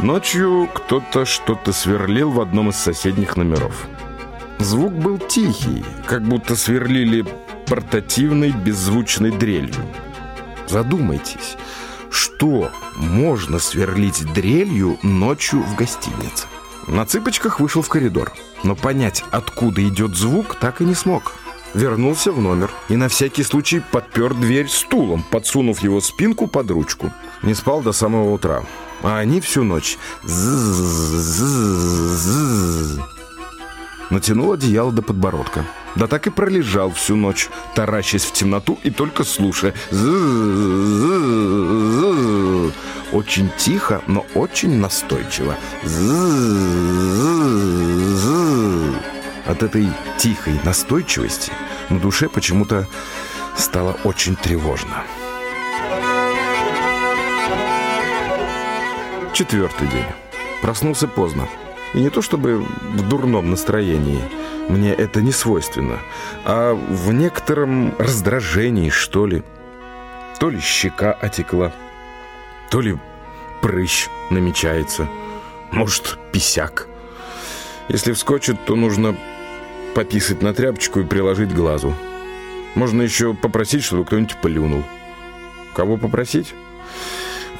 Ночью кто-то что-то сверлил в одном из соседних номеров. Звук был тихий, как будто сверлили портативной беззвучной дрелью. Задумайтесь, что можно сверлить дрелью ночью в гостинице? На цыпочках вышел в коридор, но понять, откуда идет звук, так и не смог. Вернулся в номер и на всякий случай подпер дверь стулом, подсунув его спинку под ручку. Не спал до самого утра. А они всю ночь Натянул одеяло до подбородка. Да так и пролежал всю ночь, таращась в темноту и только слушая. Очень тихо, но очень настойчиво. От этой тихой настойчивости на душе почему-то стало очень тревожно. Четвертый день. Проснулся поздно. И не то чтобы в дурном настроении, мне это не свойственно, а в некотором раздражении, что ли. То ли щека отекла, то ли прыщ намечается, может, писяк. Если вскочит, то нужно пописать на тряпочку и приложить глазу. Можно еще попросить, чтобы кто-нибудь плюнул. Кого попросить?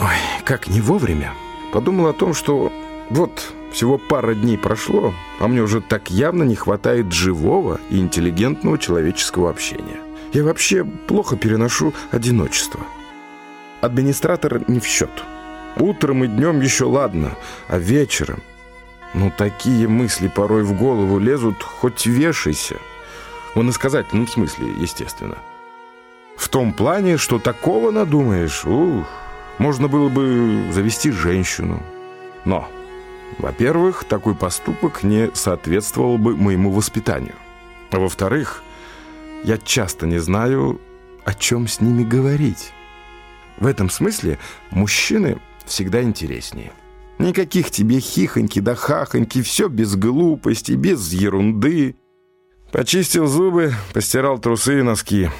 Ой, как не вовремя. Подумал о том, что вот всего пара дней прошло, а мне уже так явно не хватает живого и интеллигентного человеческого общения. Я вообще плохо переношу одиночество. Администратор не в счет. Утром и днем еще ладно, а вечером... Ну, такие мысли порой в голову лезут, хоть вешайся. В иносказательном смысле, естественно. В том плане, что такого надумаешь, ух, можно было бы завести женщину. Но, во-первых, такой поступок не соответствовал бы моему воспитанию. А во-вторых, я часто не знаю, о чем с ними говорить. В этом смысле мужчины всегда интереснее. Никаких тебе хихоньки да хахоньки, все без глупости, без ерунды. Почистил зубы, постирал трусы и носки.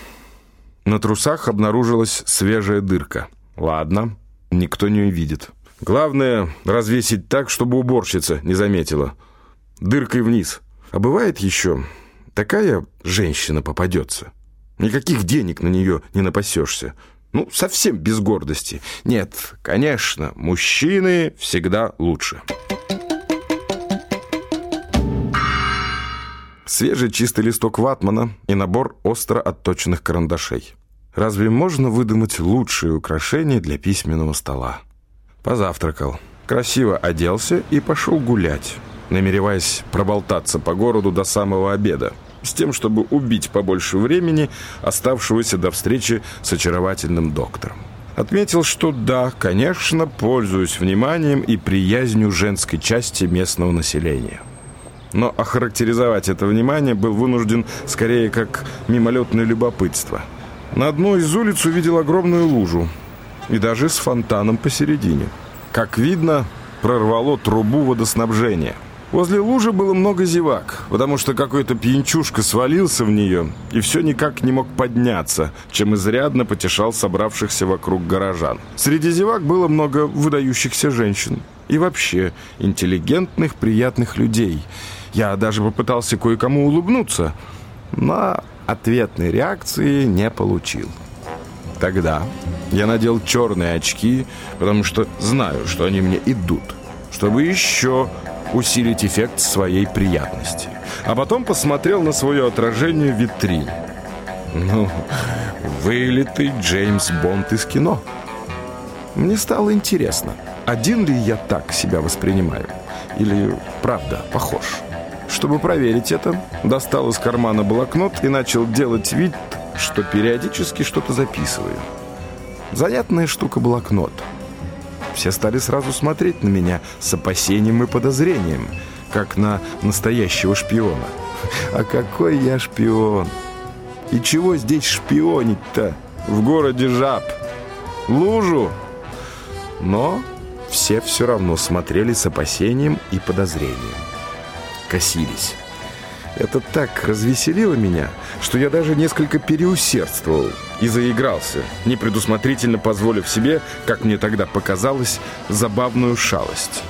На трусах обнаружилась свежая дырка. Ладно, никто не увидит. Главное, развесить так, чтобы уборщица не заметила. Дыркой вниз. А бывает еще, такая женщина попадется. Никаких денег на нее не напасешься. Ну, совсем без гордости. Нет, конечно, мужчины всегда лучше. Свежий чистый листок ватмана и набор остро отточенных карандашей. Разве можно выдумать лучшее украшение для письменного стола? Позавтракал, красиво оделся и пошел гулять, намереваясь проболтаться по городу до самого обеда, с тем, чтобы убить побольше времени, оставшегося до встречи с очаровательным доктором. Отметил, что да, конечно, пользуюсь вниманием и приязнью женской части местного населения. Но охарактеризовать это внимание был вынужден скорее как мимолетное любопытство – на одной из улиц увидел огромную лужу и даже с фонтаном посередине. Как видно, прорвало трубу водоснабжения. Возле лужи было много зевак, потому что какой-то пьянчушка свалился в нее и все никак не мог подняться, чем изрядно потешал собравшихся вокруг горожан. Среди зевак было много выдающихся женщин и вообще интеллигентных, приятных людей. Я даже попытался кое-кому улыбнуться, но ответной реакции не получил. Тогда я надел черные очки, потому что знаю, что они мне идут, чтобы еще усилить эффект своей приятности. А потом посмотрел на свое отражение в витрине. Ну, вылитый Джеймс Бонд из кино. Мне стало интересно, один ли я так себя воспринимаю, или правда похож. Чтобы проверить это, достал из кармана блокнот и начал делать вид, что периодически что-то записываю. Занятная штука блокнот. Все стали сразу смотреть на меня с опасением и подозрением, как на настоящего шпиона. А какой я шпион! И чего здесь шпионить-то? В городе жаб. Лужу. Но все все равно смотрели с опасением и подозрением косились. Это так развеселило меня, что я даже несколько переусердствовал, и заигрался, непредусмотрительно позволив себе, как мне тогда показалось, забавную шалость.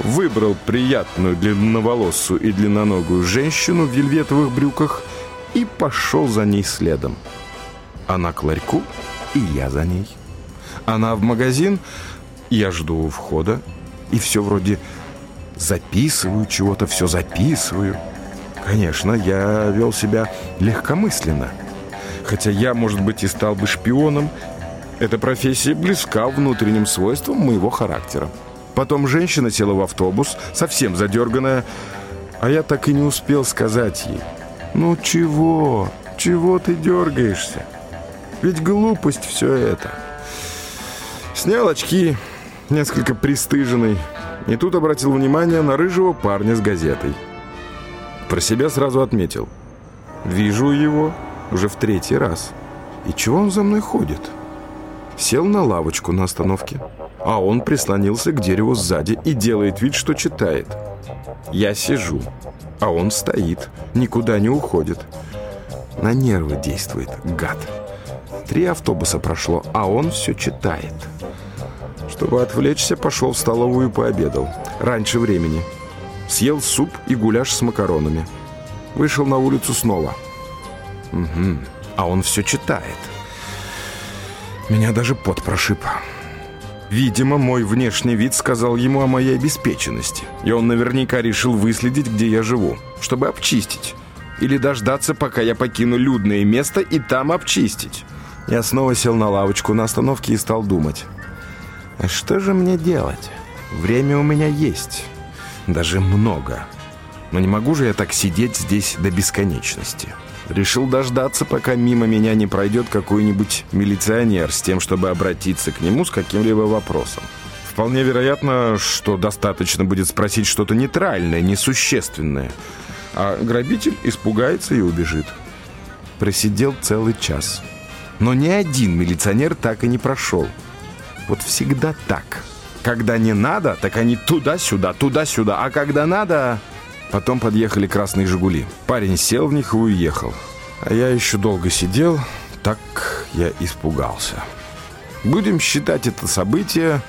Выбрал приятную длинноволосую и длинноногую женщину в вельветовых брюках и пошел за ней следом. Она к ларьку, и я за ней. Она в магазин, я жду у входа, и все вроде записываю чего-то, все записываю. Конечно, я вел себя легкомысленно. Хотя я, может быть, и стал бы шпионом, эта профессия близка внутренним свойствам моего характера. Потом женщина села в автобус, совсем задерганная, а я так и не успел сказать ей. «Ну чего? Чего ты дергаешься? Ведь глупость все это». Снял очки, несколько пристыженный, и тут обратил внимание на рыжего парня с газетой. Про себя сразу отметил. Вижу его уже в третий раз. И чего он за мной ходит? Сел на лавочку на остановке, а он прислонился к дереву сзади и делает вид, что читает. Я сижу, а он стоит, никуда не уходит. На нервы действует, гад. Три автобуса прошло, а он все читает. Чтобы отвлечься, пошел в столовую и пообедал. Раньше времени. Съел суп и гуляш с макаронами. Вышел на улицу снова. Угу. А он все читает. Меня даже пот прошиб. Видимо, мой внешний вид сказал ему о моей обеспеченности. И он наверняка решил выследить, где я живу, чтобы обчистить. Или дождаться, пока я покину людное место и там обчистить. Я снова сел на лавочку на остановке и стал думать. Что же мне делать? Время у меня есть. Даже много. Но не могу же я так сидеть здесь до бесконечности. Решил дождаться, пока мимо меня не пройдет какой-нибудь милиционер с тем, чтобы обратиться к нему с каким-либо вопросом. Вполне вероятно, что достаточно будет спросить что-то нейтральное, несущественное. А грабитель испугается и убежит. Просидел целый час. Но ни один милиционер так и не прошел. Вот всегда так. Когда не надо, так они туда-сюда, туда-сюда. А когда надо... Потом подъехали красные «Жигули». Парень сел в них и уехал. А я еще долго сидел, так я испугался. Будем считать это событие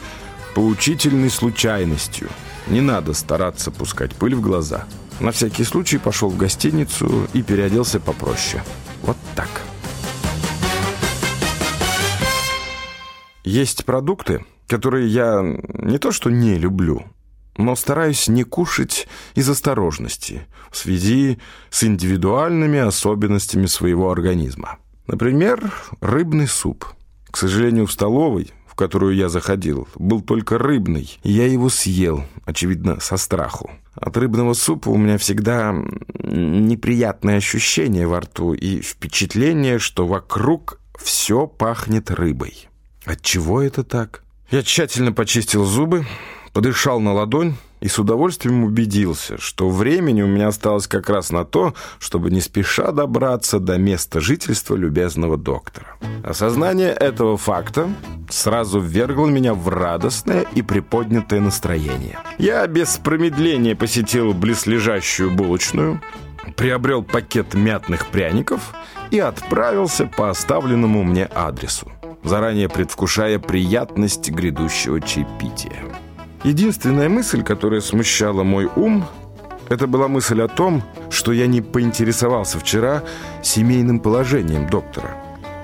поучительной случайностью. Не надо стараться пускать пыль в глаза. На всякий случай пошел в гостиницу и переоделся попроще. Вот так. Есть продукты, которые я не то что не люблю, но стараюсь не кушать из осторожности в связи с индивидуальными особенностями своего организма. Например, рыбный суп. К сожалению, в столовой, в которую я заходил, был только рыбный, и я его съел, очевидно, со страху. От рыбного супа у меня всегда неприятное ощущение во рту и впечатление, что вокруг все пахнет рыбой. Отчего это так? Я тщательно почистил зубы, подышал на ладонь и с удовольствием убедился, что времени у меня осталось как раз на то, чтобы не спеша добраться до места жительства любезного доктора. Осознание этого факта сразу ввергло меня в радостное и приподнятое настроение. Я без промедления посетил близлежащую булочную, приобрел пакет мятных пряников и отправился по оставленному мне адресу заранее предвкушая приятность грядущего чаепития. Единственная мысль, которая смущала мой ум, это была мысль о том, что я не поинтересовался вчера семейным положением доктора.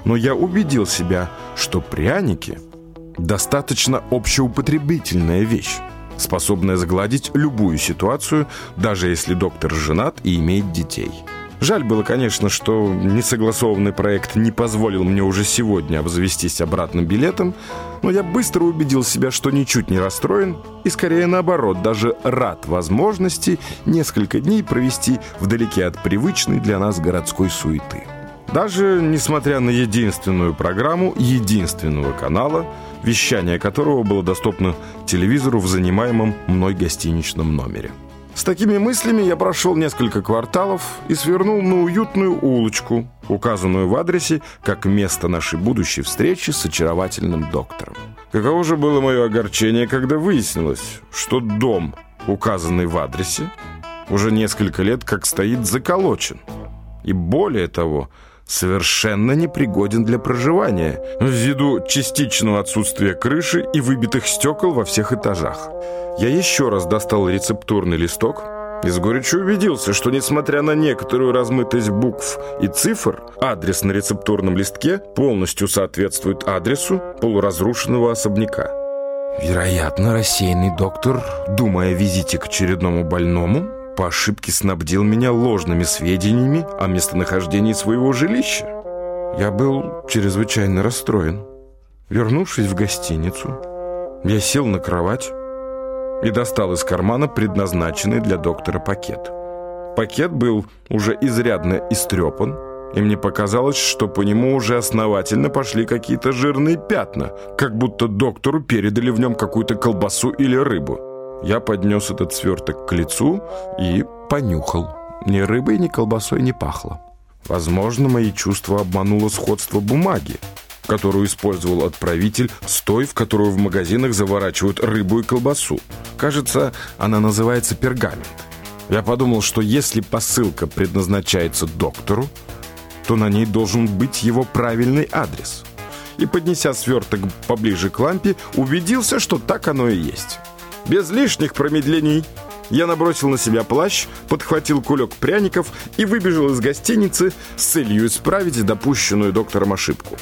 Но я убедил себя, что пряники – достаточно общеупотребительная вещь, способная загладить любую ситуацию, даже если доктор женат и имеет детей – Жаль было, конечно, что несогласованный проект не позволил мне уже сегодня обзавестись обратным билетом, но я быстро убедил себя, что ничуть не расстроен и, скорее наоборот, даже рад возможности несколько дней провести вдалеке от привычной для нас городской суеты. Даже несмотря на единственную программу единственного канала, вещание которого было доступно телевизору в занимаемом мной гостиничном номере. С такими мыслями я прошел несколько кварталов и свернул на уютную улочку, указанную в адресе как место нашей будущей встречи с очаровательным доктором. Каково же было мое огорчение, когда выяснилось, что дом, указанный в адресе, уже несколько лет как стоит заколочен. И более того, совершенно непригоден для проживания ввиду частичного отсутствия крыши и выбитых стекол во всех этажах. Я еще раз достал рецептурный листок и с горечью убедился, что несмотря на некоторую размытость букв и цифр, адрес на рецептурном листке полностью соответствует адресу полуразрушенного особняка. Вероятно, рассеянный доктор, думая о визите к очередному больному, по ошибке снабдил меня ложными сведениями о местонахождении своего жилища. Я был чрезвычайно расстроен. Вернувшись в гостиницу, я сел на кровать и достал из кармана предназначенный для доктора пакет. Пакет был уже изрядно истрепан, и мне показалось, что по нему уже основательно пошли какие-то жирные пятна, как будто доктору передали в нем какую-то колбасу или рыбу. Я поднес этот сверток к лицу и понюхал. Ни рыбой, ни колбасой не пахло. Возможно, мои чувства обмануло сходство бумаги, которую использовал отправитель с той, в которую в магазинах заворачивают рыбу и колбасу. Кажется, она называется пергамент. Я подумал, что если посылка предназначается доктору, то на ней должен быть его правильный адрес. И, поднеся сверток поближе к лампе, убедился, что так оно и есть. Без лишних промедлений я набросил на себя плащ, подхватил кулек пряников и выбежал из гостиницы с целью исправить допущенную доктором ошибку.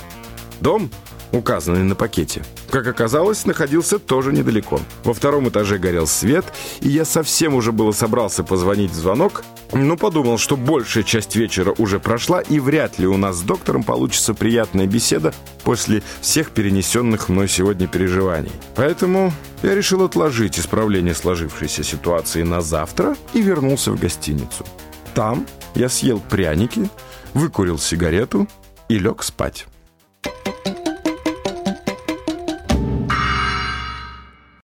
Дом указанный на пакете. Как оказалось, находился тоже недалеко. Во втором этаже горел свет, и я совсем уже было собрался позвонить в звонок, но подумал, что большая часть вечера уже прошла, и вряд ли у нас с доктором получится приятная беседа после всех перенесенных мной сегодня переживаний. Поэтому я решил отложить исправление сложившейся ситуации на завтра и вернулся в гостиницу. Там я съел пряники, выкурил сигарету и лег спать.